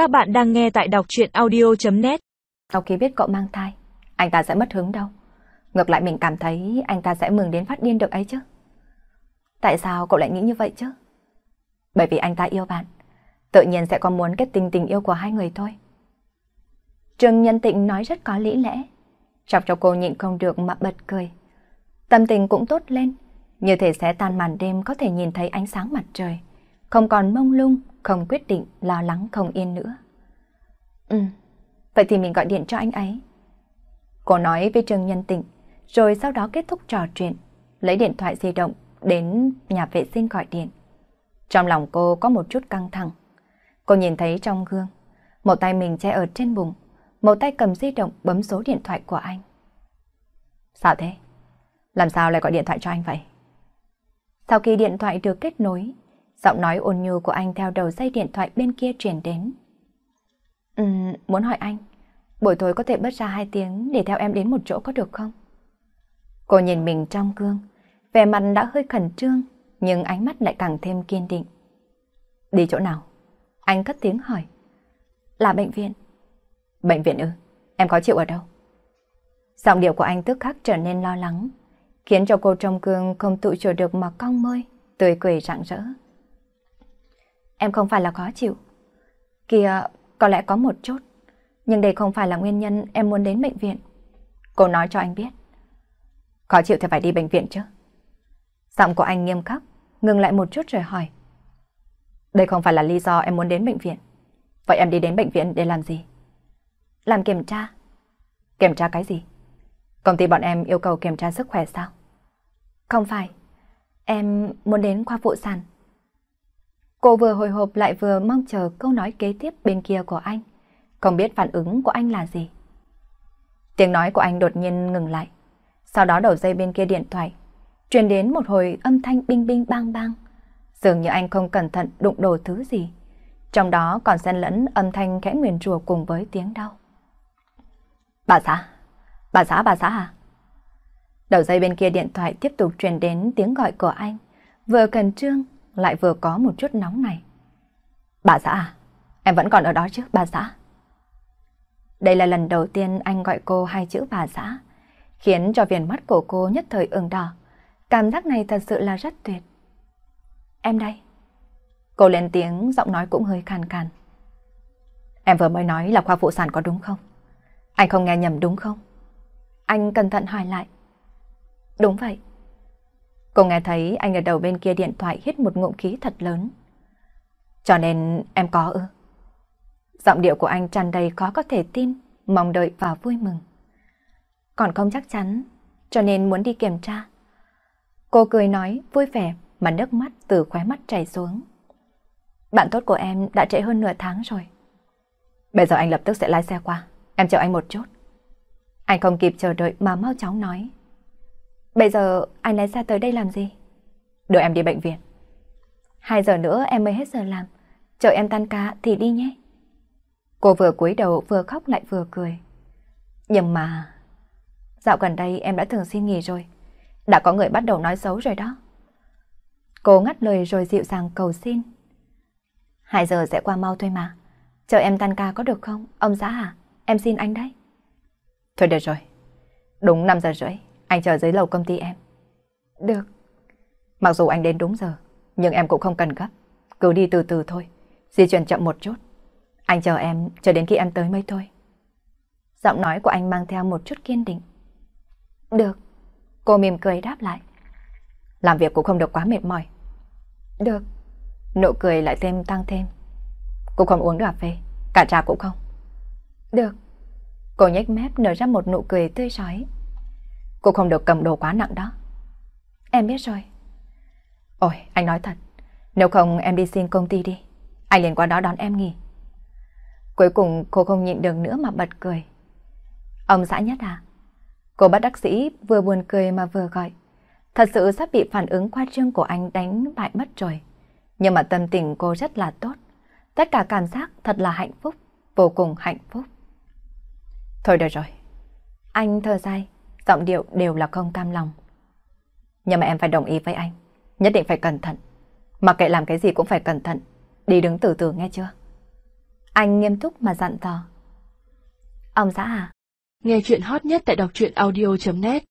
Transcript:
Các bạn đang nghe tại đọc chuyện audio.net Sau khi biết cậu mang thai, anh ta sẽ mất hứng đâu. Ngược lại mình cảm thấy anh ta sẽ mừng đến phát điên được ấy chứ. Tại sao cậu lại nghĩ như vậy chứ? Bởi vì anh ta yêu bạn. Tự nhiên sẽ có muốn kết tình tình yêu của hai người thôi. Trương Nhân Tịnh nói rất có lý lẽ. Chọc cho cô nhịn không được mà bật cười. Tâm tình cũng tốt lên. Như thể sẽ tan màn đêm có thể nhìn thấy ánh sáng mặt trời. Không còn mông lung, không quyết định, lo lắng không yên nữa. Ừ, vậy thì mình gọi điện cho anh ấy. Cô nói với Trương Nhân Tịnh, rồi sau đó kết thúc trò chuyện, lấy điện thoại di động đến nhà vệ sinh gọi điện. Trong lòng cô có một chút căng thẳng. Cô nhìn thấy trong gương, một tay mình che ở trên bụng, một tay cầm di động bấm số điện thoại của anh. Sao thế? Làm sao lại gọi điện thoại cho anh vậy? Sau khi điện thoại được kết nối, giọng nói ôn nhu của anh theo đầu dây điện thoại bên kia truyền đến. Ừm, muốn hỏi anh, buổi tối có thể bớt ra hai tiếng để theo em đến một chỗ có được không? Cô nhìn mình trong gương, vẻ mặt đã hơi khẩn trương, nhưng ánh mắt lại càng thêm kiên định. Đi chỗ nào? Anh cất tiếng hỏi. Là bệnh viện. Bệnh viện ư? Em có chịu ở đâu? Giọng điệu của anh tức khắc trở nên lo lắng, khiến cho cô trong gương không tự chủ được mà cong môi, tươi cười rạng rỡ. Em không phải là khó chịu. Kìa, có lẽ có một chút, nhưng đây không phải là nguyên nhân em muốn đến bệnh viện. Cô nói cho anh biết. Khó chịu thì phải đi bệnh viện chứ. Giọng của anh nghiêm khắc, ngừng lại một chút rồi hỏi. Đây không phải là lý do em muốn đến bệnh viện. Vậy em đi đến bệnh viện để làm gì? Làm kiểm tra. Kiểm tra cái gì? Công ty bọn em yêu cầu kiểm tra sức khỏe sao? Không phải. Em muốn đến khoa phụ sản. Cô vừa hồi hộp lại vừa mong chờ câu nói kế tiếp bên kia của anh. Không biết phản ứng của anh là gì. Tiếng nói của anh đột nhiên ngừng lại. Sau đó đầu dây bên kia điện thoại truyền đến một hồi âm thanh binh binh bang bang. Dường như anh không cẩn thận đụng đồ thứ gì. Trong đó còn xen lẫn âm thanh khẽ nguyền rủa cùng với tiếng đau. Bà xã, bà xã, bà xã à? Đầu dây bên kia điện thoại tiếp tục truyền đến tiếng gọi của anh, vừa cần trương lại vừa có một chút nóng này. Bà xã à, em vẫn còn ở đó chứ, bà xã? Đây là lần đầu tiên anh gọi cô hai chữ bà xã, khiến cho viền mắt của cô nhất thời ửng đỏ. Cảm giác này thật sự là rất tuyệt. Em đây. Cô lên tiếng, giọng nói cũng hơi khàn khàn. Em vừa mới nói là khoa phụ sản có đúng không? Anh không nghe nhầm đúng không? Anh cẩn thận hỏi lại. Đúng vậy. Cô nghe thấy anh ở đầu bên kia điện thoại hít một ngụm khí thật lớn. Cho nên em có ư? Giọng điệu của anh tràn đầy khó có thể tin, mong đợi và vui mừng. Còn không chắc chắn, cho nên muốn đi kiểm tra. Cô cười nói vui vẻ mà nước mắt từ khóe mắt chảy xuống. Bạn tốt của em đã trễ hơn nửa tháng rồi. Bây giờ anh lập tức sẽ lái xe qua. Em chờ anh một chút. Anh không kịp chờ đợi mà mau chóng nói. Bây giờ anh lái xe tới đây làm gì? Đưa em đi bệnh viện. Hai giờ nữa em mới hết giờ làm. Chờ em tan ca thì đi nhé. Cô vừa cúi đầu vừa khóc lại vừa cười. Nhưng mà... Dạo gần đây em đã thường xin nghỉ rồi. Đã có người bắt đầu nói xấu rồi đó. Cô ngắt lời rồi dịu dàng cầu xin. Hai giờ sẽ qua mau thôi mà. Chờ em tan ca có được không? Ông xã à? Em xin anh đấy. Thôi được rồi. Đúng 5 giờ rưỡi, anh chờ dưới lầu công ty em. Được. Mặc dù anh đến đúng giờ, nhưng em cũng không cần gấp. Cứ đi từ từ thôi. Di chuyển chậm một chút. Anh chờ em, chờ đến khi em tới mới thôi. Giọng nói của anh mang theo một chút kiên định. Được. Cô mỉm cười đáp lại. Làm việc cũng không được quá mệt mỏi. Được. Nụ cười lại thêm tăng thêm. Cô không uống cà phê, cả trà cũng không. Được. Cô nhếch mép nở ra một nụ cười tươi rói. Cô không được cầm đồ quá nặng đó. Em biết rồi. Ôi, anh nói thật. Nếu không em đi xin công ty đi. Anh liền qua đó đón em nghỉ. Cuối cùng cô không nhịn được nữa mà bật cười. Ông xã nhất à? Cô bắt đắc sĩ vừa buồn cười mà vừa gọi. Thật sự sắp bị phản ứng khoa trương của anh đánh bại mất rồi. Nhưng mà tâm tình cô rất là tốt. Tất cả cảm giác thật là hạnh phúc, vô cùng hạnh phúc. Thôi được rồi. Anh thở dài, giọng điệu đều là không cam lòng. Nhưng mà em phải đồng ý với anh. Nhất định phải cẩn thận. Mặc kệ làm cái gì cũng phải cẩn thận. Đi đứng từ từ nghe chưa? Anh nghiêm túc mà dặn dò. Ông xã à? Nghe chuyện hot nhất tại đọc truyện audio.net